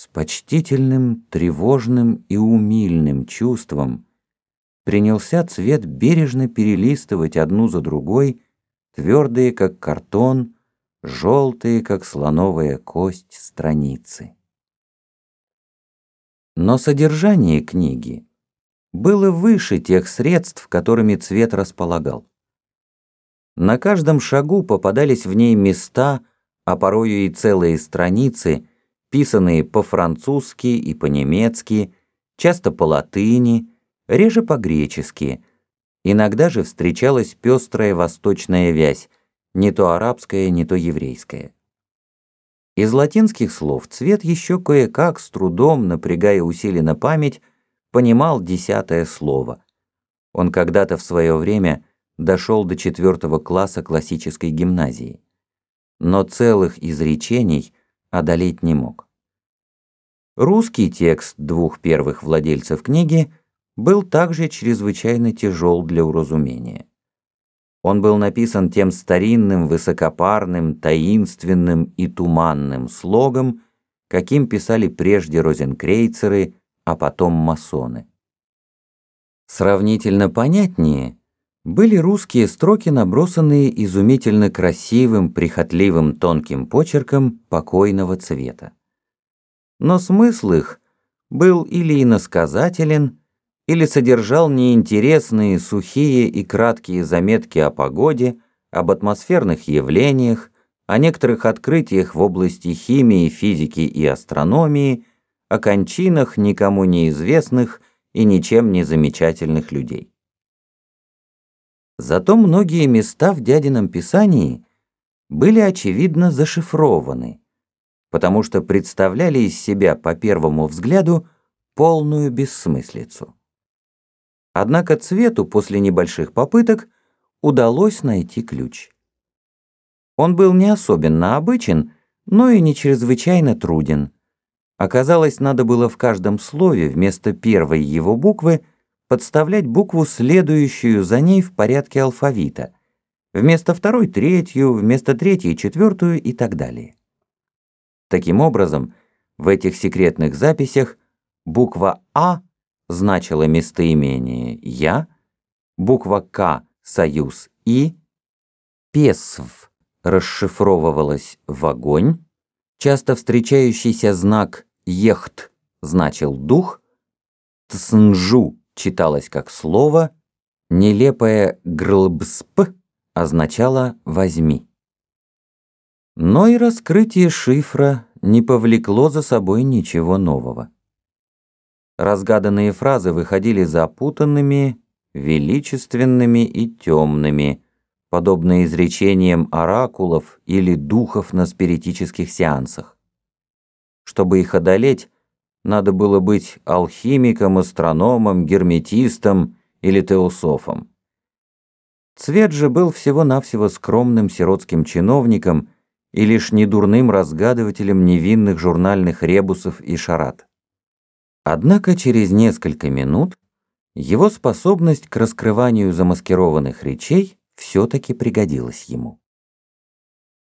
С почтительным, тревожным и умильным чувством принялся цвет бережно перелистывать одну за другой, твердые, как картон, желтые, как слоновая кость, страницы. Но содержание книги было выше тех средств, которыми цвет располагал. На каждом шагу попадались в ней места, а порою и целые страницы, писанные по-французски и по-немецки, часто по-латыни, реже по-гречески. Иногда же встречалась пестрая восточная вязь, не то арабская, не то еврейская. Из латинских слов цвет еще кое-как, с трудом, напрягая усиленно память, понимал десятое слово. Он когда-то в свое время дошел до четвертого класса классической гимназии. Но целых изречений одолеть не мог. Русский текст двух первых владельцев книги был также чрезвычайно тяжел для уразумения. Он был написан тем старинным, высокопарным, таинственным и туманным слогом, каким писали прежде розенкрейцеры, а потом масоны. Сравнительно понятнее были русские строки, набросанные изумительно красивым, прихотливым тонким почерком покойного цвета. Но смысл их был или иносказателен, или содержал неинтересные, сухие и краткие заметки о погоде, об атмосферных явлениях, о некоторых открытиях в области химии, физики и астрономии, о кончинах никому неизвестных и ничем не замечательных людей. Зато многие места в дядином писании были очевидно зашифрованы, потому что представляли из себя по первому взгляду полную бессмыслицу. Однако Цвету после небольших попыток удалось найти ключ. Он был не особенно обычен, но и не чрезвычайно труден. Оказалось, надо было в каждом слове вместо первой его буквы подставлять букву, следующую за ней в порядке алфавита, вместо второй — третью, вместо третьей — четвертую и так далее. Таким образом, в этих секретных записях буква «А» значило местоимение «я», буква «К» — союз «и», «песв» расшифровывалась в «огонь», часто встречающийся знак «ехт» значил «дух», «тснжу» читалось как слово, нелепое «грлбсп» означало «возьми». Но и раскрытие шифра не повлекло за собой ничего нового. Разгаданные фразы выходили запутанными, величественными и темными, подобно изречениям оракулов или духов на спиритических сеансах. Чтобы их одолеть, надо было быть алхимиком, астрономом, герметистом или теософом. Цвет же был всего-навсего скромным сиротским чиновником и лишь недурным разгадывателем невинных журнальных ребусов и шарат. Однако через несколько минут его способность к раскрыванию замаскированных речей все-таки пригодилась ему.